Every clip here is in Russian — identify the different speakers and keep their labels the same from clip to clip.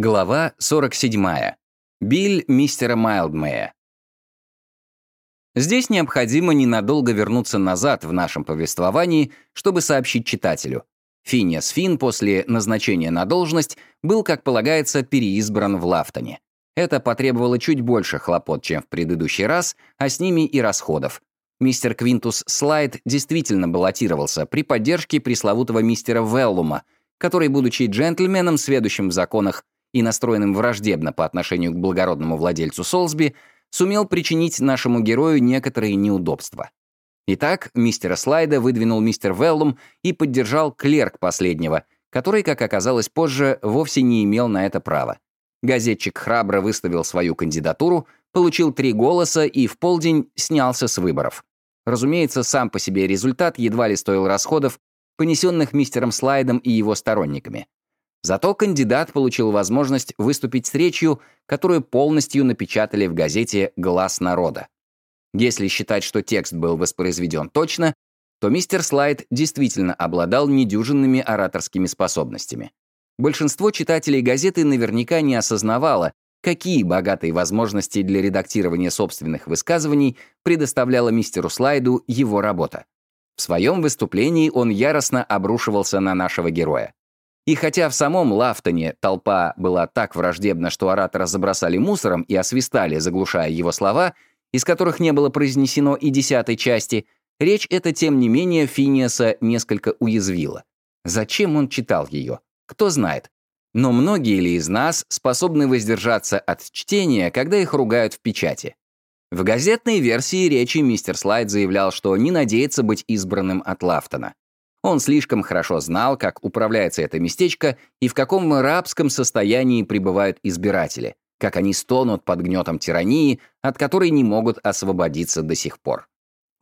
Speaker 1: Глава 47. Биль мистера Майлдмея. Здесь необходимо ненадолго вернуться назад в нашем повествовании, чтобы сообщить читателю. Финиас Фин после назначения на должность был, как полагается, переизбран в Лафтоне. Это потребовало чуть больше хлопот, чем в предыдущий раз, а с ними и расходов. Мистер Квинтус Слайд действительно баллотировался при поддержке пресловутого мистера Веллума, который, будучи джентльменом, сведущим в законах и настроенным враждебно по отношению к благородному владельцу Солсби, сумел причинить нашему герою некоторые неудобства. Итак, мистера Слайда выдвинул мистер Веллум и поддержал клерк последнего, который, как оказалось позже, вовсе не имел на это права. Газетчик храбро выставил свою кандидатуру, получил три голоса и в полдень снялся с выборов. Разумеется, сам по себе результат едва ли стоил расходов, понесенных мистером Слайдом и его сторонниками. Зато кандидат получил возможность выступить с речью, которую полностью напечатали в газете «Глаз народа». Если считать, что текст был воспроизведен точно, то мистер Слайд действительно обладал недюжинными ораторскими способностями. Большинство читателей газеты наверняка не осознавало, какие богатые возможности для редактирования собственных высказываний предоставляла мистеру Слайду его работа. В своем выступлении он яростно обрушивался на нашего героя. И хотя в самом Лафтоне толпа была так враждебна, что оратора забросали мусором и освистали, заглушая его слова, из которых не было произнесено и десятой части, речь эта, тем не менее, Финиаса несколько уязвила. Зачем он читал ее? Кто знает. Но многие ли из нас способны воздержаться от чтения, когда их ругают в печати? В газетной версии речи мистер Слайд заявлял, что не надеется быть избранным от Лафтона. Он слишком хорошо знал, как управляется это местечко и в каком рабском состоянии пребывают избиратели, как они стонут под гнетом тирании, от которой не могут освободиться до сих пор.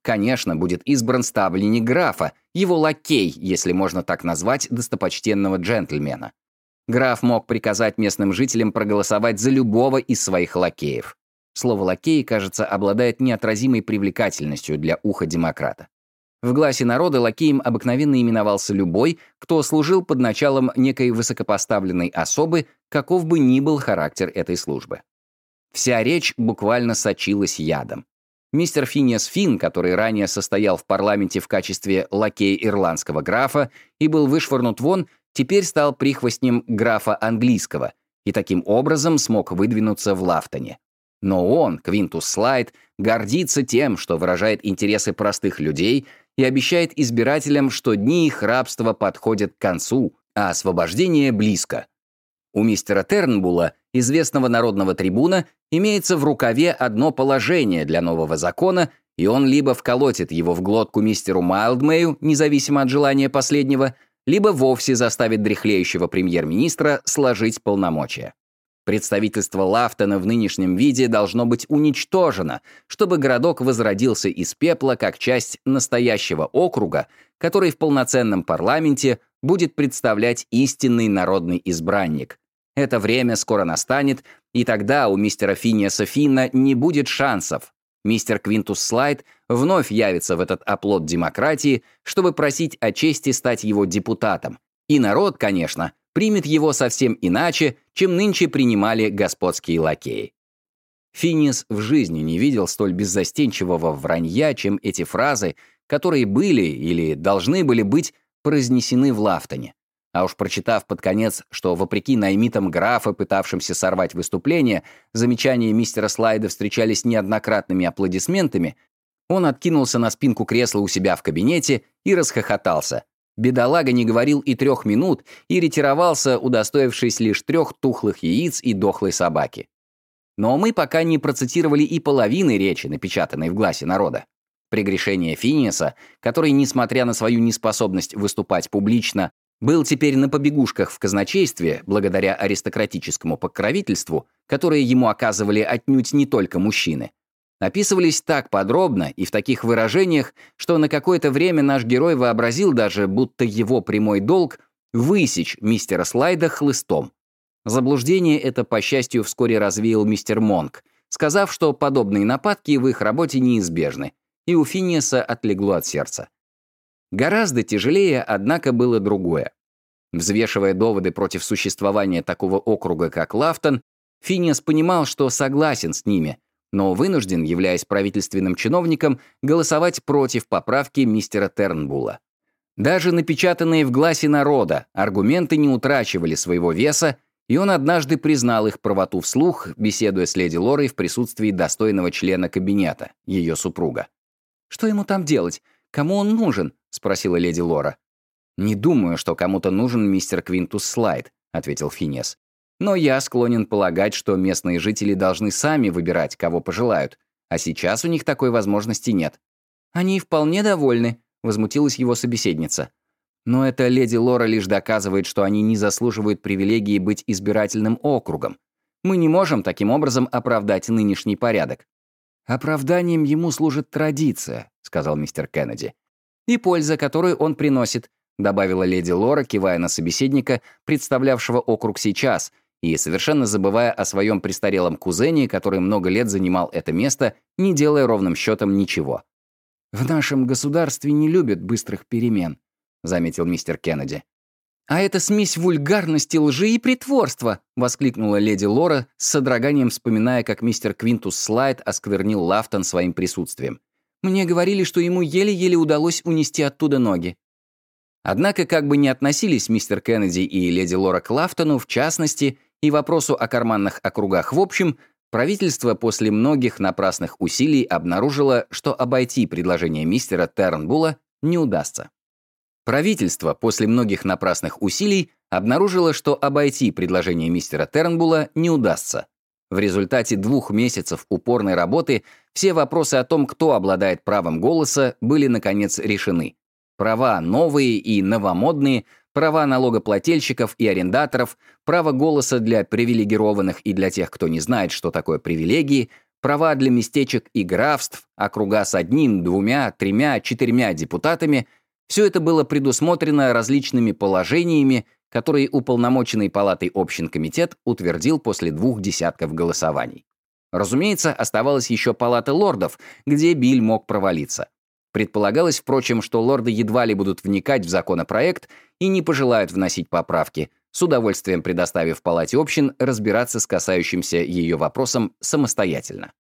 Speaker 1: Конечно, будет избран ставленник графа, его лакей, если можно так назвать достопочтенного джентльмена. Граф мог приказать местным жителям проголосовать за любого из своих лакеев. Слово «лакей», кажется, обладает неотразимой привлекательностью для уха демократа. В гласе народа лакеем обыкновенно именовался любой, кто служил под началом некой высокопоставленной особы, каков бы ни был характер этой службы. Вся речь буквально сочилась ядом. Мистер Финиас Финн, который ранее состоял в парламенте в качестве лакея ирландского графа и был вышвырнут вон, теперь стал прихвостнем графа английского и таким образом смог выдвинуться в Лафтоне. Но он, Квинтус Слайд, гордится тем, что выражает интересы простых людей и обещает избирателям, что дни их рабства подходят к концу, а освобождение близко. У мистера Тернбула, известного народного трибуна, имеется в рукаве одно положение для нового закона, и он либо вколотит его в глотку мистеру Майлдмею, независимо от желания последнего, либо вовсе заставит дряхлеющего премьер-министра сложить полномочия. Представительство Лафтона в нынешнем виде должно быть уничтожено, чтобы городок возродился из пепла как часть настоящего округа, который в полноценном парламенте будет представлять истинный народный избранник. Это время скоро настанет, и тогда у мистера Финиаса Финна не будет шансов. Мистер Квинтус Слайд вновь явится в этот оплот демократии, чтобы просить о чести стать его депутатом. И народ, конечно, примет его совсем иначе, чем нынче принимали господские лакеи. Финис в жизни не видел столь беззастенчивого вранья, чем эти фразы, которые были или должны были быть произнесены в Лафтоне. А уж прочитав под конец, что вопреки наймитам графа, пытавшимся сорвать выступление, замечания мистера Слайда встречались неоднократными аплодисментами, он откинулся на спинку кресла у себя в кабинете и расхохотался, Бедолага не говорил и трех минут и ретировался, удостоившись лишь трех тухлых яиц и дохлой собаки. Но мы пока не процитировали и половины речи, напечатанной в гласе народа. Прегрешение Финиаса, который, несмотря на свою неспособность выступать публично, был теперь на побегушках в казначействе, благодаря аристократическому покровительству, которое ему оказывали отнюдь не только мужчины, описывались так подробно и в таких выражениях, что на какое-то время наш герой вообразил даже, будто его прямой долг — высечь мистера Слайда хлыстом. Заблуждение это, по счастью, вскоре развеял мистер Монк, сказав, что подобные нападки в их работе неизбежны, и у Финиаса отлегло от сердца. Гораздо тяжелее, однако, было другое. Взвешивая доводы против существования такого округа, как Лафтон, Финиас понимал, что согласен с ними, но вынужден, являясь правительственным чиновником, голосовать против поправки мистера Тернбула. Даже напечатанные в гласе народа аргументы не утрачивали своего веса, и он однажды признал их правоту вслух, беседуя с леди Лорой в присутствии достойного члена кабинета, ее супруга. «Что ему там делать? Кому он нужен?» — спросила леди Лора. «Не думаю, что кому-то нужен мистер Квинтус Слайд», — ответил Финес. «Но я склонен полагать, что местные жители должны сами выбирать, кого пожелают, а сейчас у них такой возможности нет». «Они вполне довольны», — возмутилась его собеседница. «Но эта леди Лора лишь доказывает, что они не заслуживают привилегии быть избирательным округом. Мы не можем таким образом оправдать нынешний порядок». «Оправданием ему служит традиция», — сказал мистер Кеннеди. «И польза, которую он приносит добавила леди Лора, кивая на собеседника, представлявшего округ сейчас, и совершенно забывая о своем престарелом кузене, который много лет занимал это место, не делая ровным счетом ничего. «В нашем государстве не любят быстрых перемен», — заметил мистер Кеннеди. «А это смесь вульгарности, лжи и притворства!» — воскликнула леди Лора, с содроганием вспоминая, как мистер Квинтус Слайд осквернил Лафтон своим присутствием. «Мне говорили, что ему еле-еле удалось унести оттуда ноги». Однако, как бы ни относились мистер Кеннеди и леди Лора Клафтону в частности и вопросу о карманных округах в общем, правительство после многих напрасных усилий обнаружило, что обойти предложение мистера Тернбула не удастся. Правительство после многих напрасных усилий обнаружило, что обойти предложение мистера Тернбула не удастся. В результате двух месяцев упорной работы все вопросы о том, кто обладает правом голоса, были, наконец, решены. Права новые и новомодные, права налогоплательщиков и арендаторов, право голоса для привилегированных и для тех, кто не знает, что такое привилегии, права для местечек и графств, округа с одним, двумя, тремя, четырьмя депутатами – все это было предусмотрено различными положениями, которые уполномоченный палатой общин комитет утвердил после двух десятков голосований. Разумеется, оставалась еще палата лордов, где Биль мог провалиться. Предполагалось, впрочем, что лорды едва ли будут вникать в законопроект и не пожелают вносить поправки, с удовольствием предоставив Палате общин разбираться с касающимся ее вопросом самостоятельно.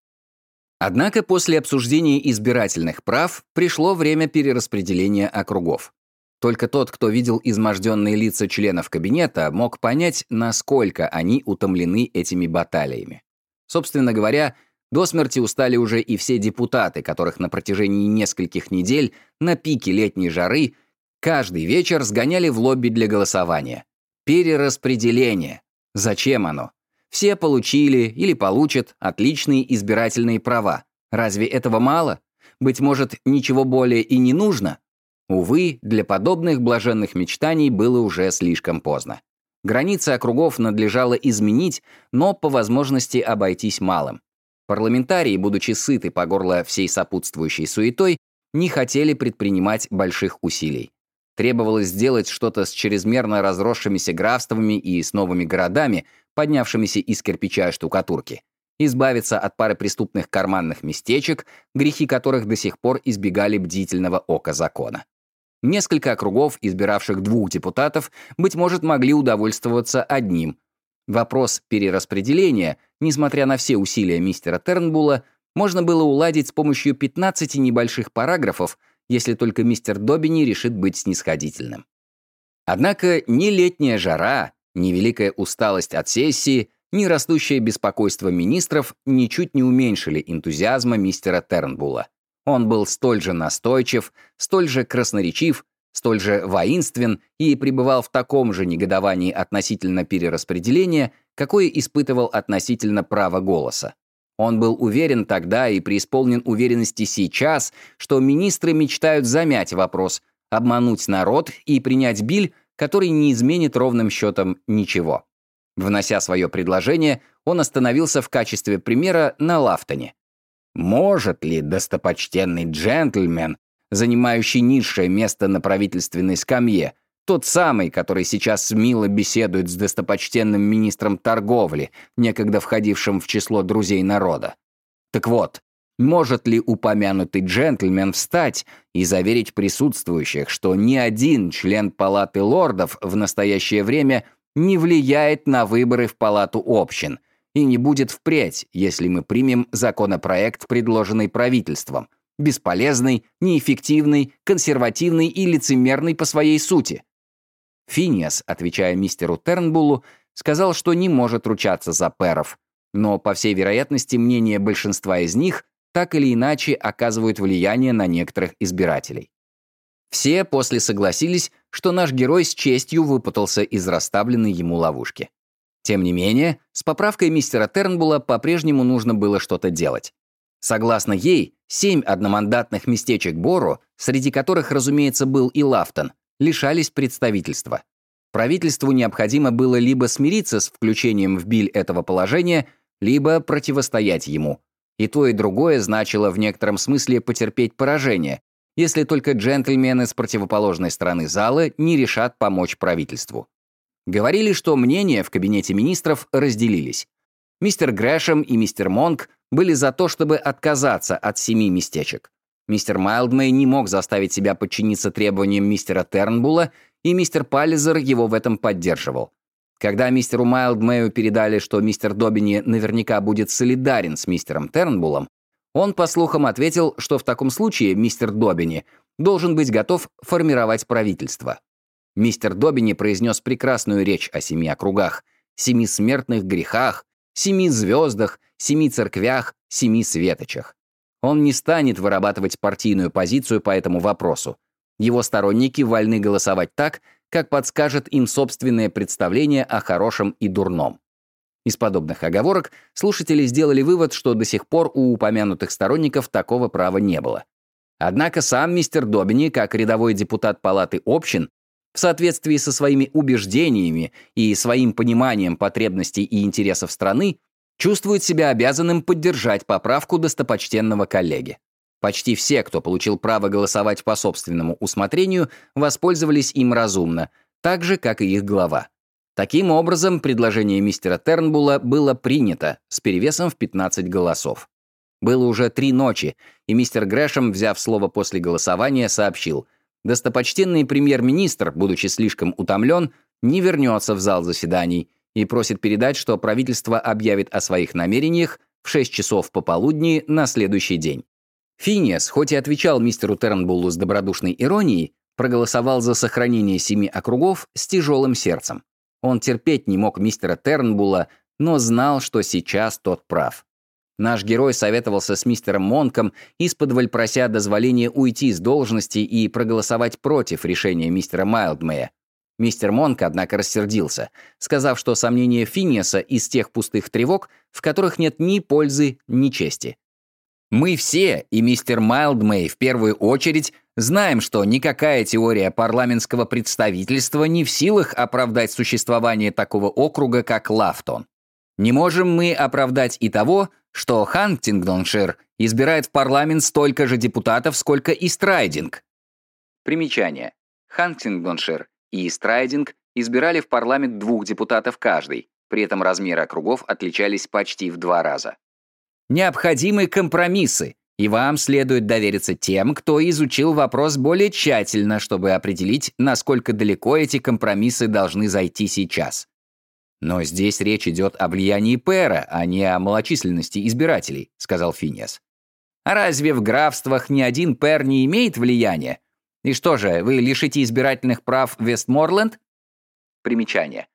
Speaker 1: Однако после обсуждения избирательных прав пришло время перераспределения округов. Только тот, кто видел изможденные лица членов кабинета, мог понять, насколько они утомлены этими баталиями. Собственно говоря, до смерти устали уже и все депутаты, которых на протяжении нескольких недель на пике летней жары каждый вечер сгоняли в лобби для голосования. Перераспределение. Зачем оно? Все получили или получат отличные избирательные права. Разве этого мало? Быть может, ничего более и не нужно? Увы, для подобных блаженных мечтаний было уже слишком поздно. Границы округов надлежало изменить, но по возможности обойтись малым. Парламентарии, будучи сыты по горло всей сопутствующей суетой, не хотели предпринимать больших усилий. Требовалось сделать что-то с чрезмерно разросшимися графствами и с новыми городами, поднявшимися из кирпича и штукатурки. Избавиться от пары преступных карманных местечек, грехи которых до сих пор избегали бдительного ока закона. Несколько округов, избиравших двух депутатов, быть может, могли удовольствоваться одним, Вопрос перераспределения, несмотря на все усилия мистера Тернбула, можно было уладить с помощью 15 небольших параграфов, если только мистер Добини решит быть снисходительным. Однако ни летняя жара, ни великая усталость от сессии, ни растущее беспокойство министров ничуть не уменьшили энтузиазма мистера Тернбула. Он был столь же настойчив, столь же красноречив, столь же воинствен и пребывал в таком же негодовании относительно перераспределения, какое испытывал относительно права голоса. Он был уверен тогда и преисполнен уверенности сейчас, что министры мечтают замять вопрос, обмануть народ и принять биль, который не изменит ровным счетом ничего. Внося свое предложение, он остановился в качестве примера на Лафтоне. Может ли достопочтенный джентльмен занимающий низшее место на правительственной скамье, тот самый, который сейчас мило беседует с достопочтенным министром торговли, некогда входившим в число друзей народа. Так вот, Может ли упомянутый джентльмен встать и заверить присутствующих, что ни один член Палаты лордов в настоящее время не влияет на выборы в Палату общин и не будет впредь, если мы примем законопроект, предложенный правительством, бесполезный, неэффективный, консервативный и лицемерный по своей сути? Финиас, отвечая мистеру Тернбуллу, сказал, что не может ручаться за перов, но, по всей вероятности, мнение большинства из них так или иначе оказывают влияние на некоторых избирателей. Все после согласились, что наш герой с честью выпутался из расставленной ему ловушки. Тем не менее, с поправкой мистера Тернбула по-прежнему нужно было что-то делать. Согласно ей, семь одномандатных местечек Боро, среди которых, разумеется, был и Лафтон, лишались представительства. Правительству необходимо было либо смириться с включением в биль этого положения, либо противостоять ему, и то, и другое значило в некотором смысле потерпеть поражение, если только джентльмены с противоположной стороны зала не решат помочь правительству. Говорили, что мнения в кабинете министров разделились. Мистер Грэшем и мистер Монк были за то, чтобы отказаться от семи местечек. Мистер Майлдмей не мог заставить себя подчиниться требованиям мистера Тернбула, и мистер Паллизер его в этом поддерживал. Когда мистеру Майлдмею передали, что мистер Добини наверняка будет солидарен с мистером Тернбулом, он, по слухам, ответил, что в таком случае мистер Добини должен быть готов формировать правительство. Мистер Добини произнес прекрасную речь о семи округах, семи смертных грехах, семи звездах, семи церквях, семи светочах. Он не станет вырабатывать партийную позицию по этому вопросу. Его сторонники вольны голосовать так, как подскажет им собственное представление о хорошем и дурном. Из подобных оговорок слушатели сделали вывод, что до сих пор у упомянутых сторонников такого права не было. Однако сам мистер Добини, как рядовой депутат Палаты общин, в соответствии со своими убеждениями и своим пониманием потребностей и интересов страны, чувствует себя обязанным поддержать поправку достопочтенного коллеги. Почти все, кто получил право голосовать по собственному усмотрению, воспользовались им разумно, так же, как и их глава. Таким образом, предложение мистера Тернбула было принято с перевесом в 15 голосов. Было уже три ночи, и мистер Грэшем, взяв слово после голосования, сообщил, достопочтенный премьер-министр, будучи слишком утомлен, не вернется в зал заседаний и просит передать, что правительство объявит о своих намерениях в 6 часов пополудни на следующий день. Финиас, хоть и отвечал мистеру Тернбуллу с добродушной иронией, проголосовал за сохранение семи округов с тяжелым сердцем. Он терпеть не мог мистера Тернбулла, но знал, что сейчас тот прав. Наш герой советовался с мистером Монком, исподволь прося дозволения уйти с должности и проголосовать против решения мистера Майлдмея. Мистер Монк, однако, рассердился, сказав, что сомнения Финиаса из тех пустых тревог, в которых нет ни пользы, ни чести. Мы все, и мистер Майлдмей в первую очередь, знаем, что никакая теория парламентского представительства не в силах оправдать существование такого округа, как Лафтон. Не можем мы оправдать и того, что Хантингдоншир избирает в парламент столько же депутатов, сколько Ист-Райдинг. Примечание. Хантингдоншир и Страйдинг избирали в парламент двух депутатов каждый, при этом размеры округов отличались почти в два раза. Необходимы компромиссы, и вам следует довериться тем, кто изучил вопрос более тщательно, чтобы определить, насколько далеко эти компромиссы должны зайти сейчас. «Но здесь речь идет о влиянии пэра, а не о малочисленности избирателей», — сказал Финиас. «А разве в графствах ни один пэр не имеет влияния? И что же, вы лишите избирательных прав Вестморленд?» Примечание.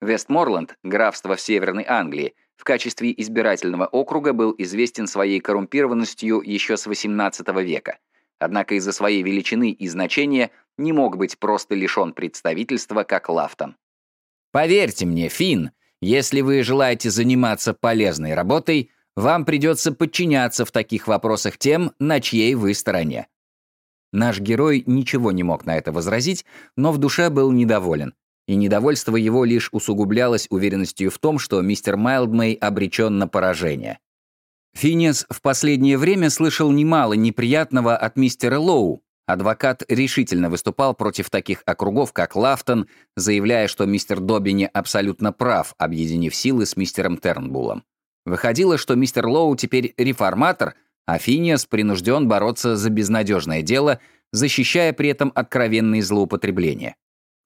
Speaker 1: Вестморленд — графство в Северной Англии, в качестве избирательного округа был известен своей коррумпированностью еще с XVIII века, однако из-за своей величины и значения не мог быть просто лишен представительства, как Лафтон. Поверьте мне, Финн, если вы желаете заниматься полезной работой, вам придется подчиняться в таких вопросах тем, на чьей вы стороне. Наш герой ничего не мог на это возразить, но в душе был недоволен и недовольство его лишь усугублялось уверенностью в том, что мистер Майлдмей обречен на поражение. Финес в последнее время слышал немало неприятного от мистера Лоу. Адвокат решительно выступал против таких округов, как Лафтон, заявляя, что мистер Добини абсолютно прав, объединив силы с мистером Тернбулом. Выходило, что мистер Лоу теперь реформатор, а Финиас принужден бороться за безнадежное дело, защищая при этом откровенные злоупотребления.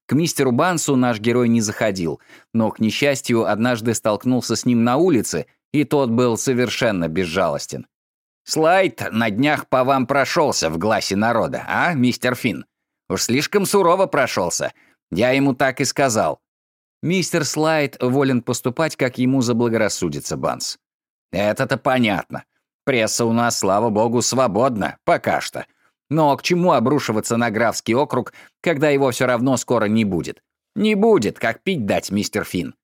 Speaker 1: К мистеру Бансу наш герой не заходил, но, к несчастью, однажды столкнулся с ним на улице, и тот был совершенно безжалостен. «Слайд на днях по вам прошелся в гласе народа, а, мистер Финн? Уж слишком сурово прошелся. Я ему так и сказал». Мистер Слайд волен поступать, как ему заблагорассудится, Банс. «Это-то понятно. Пресса у нас, слава богу, свободна, пока что. Но к чему обрушиваться на графский округ, когда его все равно скоро не будет? Не будет, как пить дать, мистер Финн.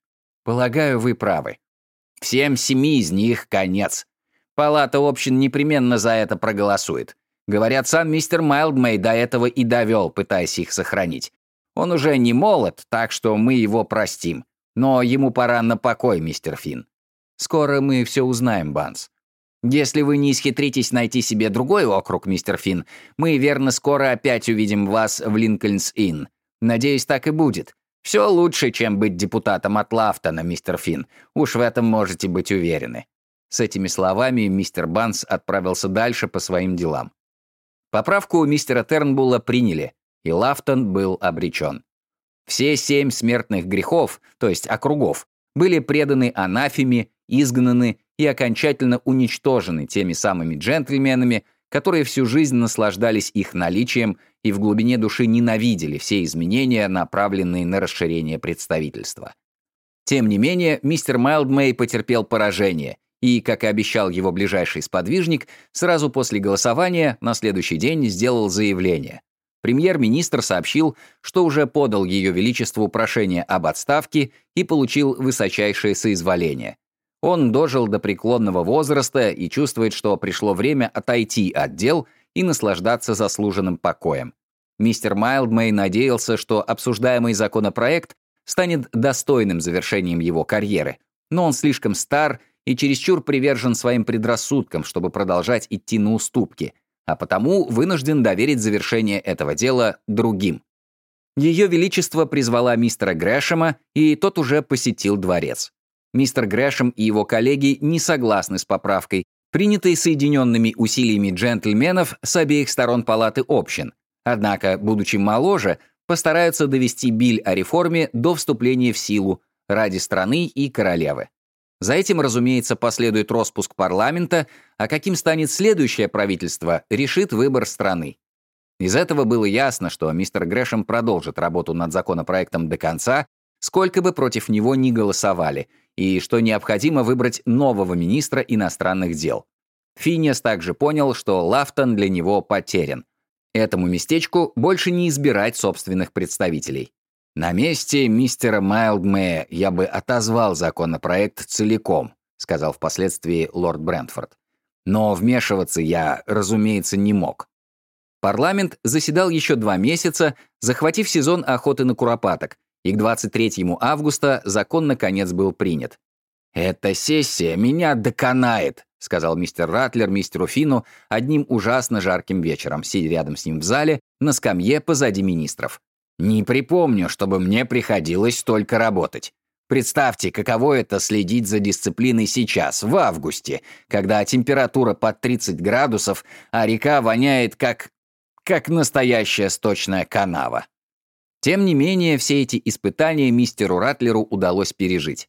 Speaker 1: Полагаю, вы правы. Всем семи из них конец. Палата общин непременно за это проголосует. Говорят, сам мистер Майлдмей до этого и довел, пытаясь их сохранить. Он уже не молод, так что мы его простим. Но ему пора на покой, мистер Финн. Скоро мы все узнаем, Банс. Если вы не исхитритесь найти себе другой округ, мистер Финн, мы, верно, скоро опять увидим вас в Линкольнс-Инн. Надеюсь, так и будет. Все лучше, чем быть депутатом от Лафтона, мистер Финн. Уж в этом можете быть уверены». С этими словами мистер Банс отправился дальше по своим делам. Поправку у мистера Тернбула приняли, и Лафтон был обречен. Все семь смертных грехов, то есть округов, были преданы анафеме, изгнаны и окончательно уничтожены теми самыми джентльменами, которые всю жизнь наслаждались их наличием и в глубине души ненавидели все изменения, направленные на расширение представительства. Тем не менее, мистер Майлдмей потерпел поражение и, как и обещал его ближайший сподвижник, сразу после голосования на следующий день сделал заявление. Премьер-министр сообщил, что уже подал Ее Величеству прошение об отставке и получил высочайшее соизволение, он дожил до преклонного возраста и чувствует, что пришло время отойти от дел и наслаждаться заслуженным покоем. Мистер Майлдмей надеялся, что обсуждаемый законопроект станет достойным завершением его карьеры, но он слишком стар и чересчур привержен своим предрассудкам, чтобы продолжать идти на уступки, а потому вынужден доверить завершение этого дела другим. Ее Величество призвала мистера Грэшема, и тот уже посетил дворец. Мистер Грэшем и его коллеги не согласны с поправкой, принятой соединенными усилиями джентльменов с обеих сторон палаты общин. Однако, будучи моложе, постараются довести биль о реформе до вступления в силу ради страны и королевы. За этим, разумеется, последует распуск парламента, а каким станет следующее правительство, решит выбор страны. Из этого было ясно, что мистер Грэшем продолжит работу над законопроектом до конца, сколько бы против него ни голосовали, и что необходимо выбрать нового министра иностранных дел. Финиас также понял, что Лафтон для него потерян. Этому местечку больше не избирать собственных представителей. «На месте мистера Майлдмея я бы отозвал законопроект целиком», сказал впоследствии лорд Брентфорд. «Но вмешиваться я, разумеется, не мог». Парламент заседал еще два месяца, захватив сезон охоты на куропаток, и к 23 августа закон наконец был принят. «Эта сессия меня доконает», — сказал мистер Ратлер мистеру Фину одним ужасно жарким вечером, сидя рядом с ним в зале, на скамье позади министров. «Не припомню, чтобы мне приходилось столько работать. Представьте, каково это следить за дисциплиной сейчас, в августе, когда температура под 30 градусов, а река воняет как... как настоящая сточная канава. Тем не менее, все эти испытания мистеру Ратлеру удалось пережить.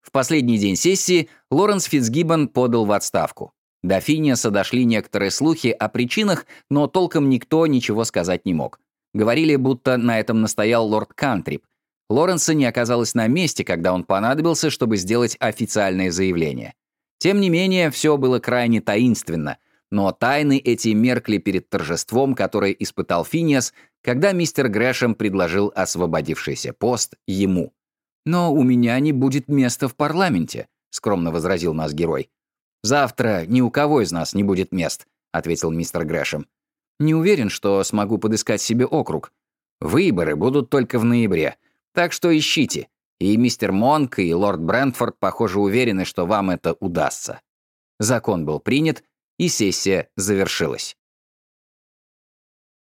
Speaker 1: В последний день сессии Лоренс Фитцгиббон подал в отставку. До Финиаса дошли некоторые слухи о причинах, но толком никто ничего сказать не мог. Говорили, будто на этом настоял лорд Кантрип. Лоренса не оказалось на месте, когда он понадобился, чтобы сделать официальное заявление. Тем не менее, все было крайне таинственно, но тайны эти меркли перед торжеством, которое испытал Финиас, когда мистер Грэшем предложил освободившийся пост ему. «Но у меня не будет места в парламенте», — скромно возразил нас герой. «Завтра ни у кого из нас не будет мест», — ответил мистер Грэшем. «Не уверен, что смогу подыскать себе округ. Выборы будут только в ноябре, так что ищите. И мистер Монк, и лорд Брентфорд, похоже, уверены, что вам это удастся». Закон был принят, и сессия завершилась.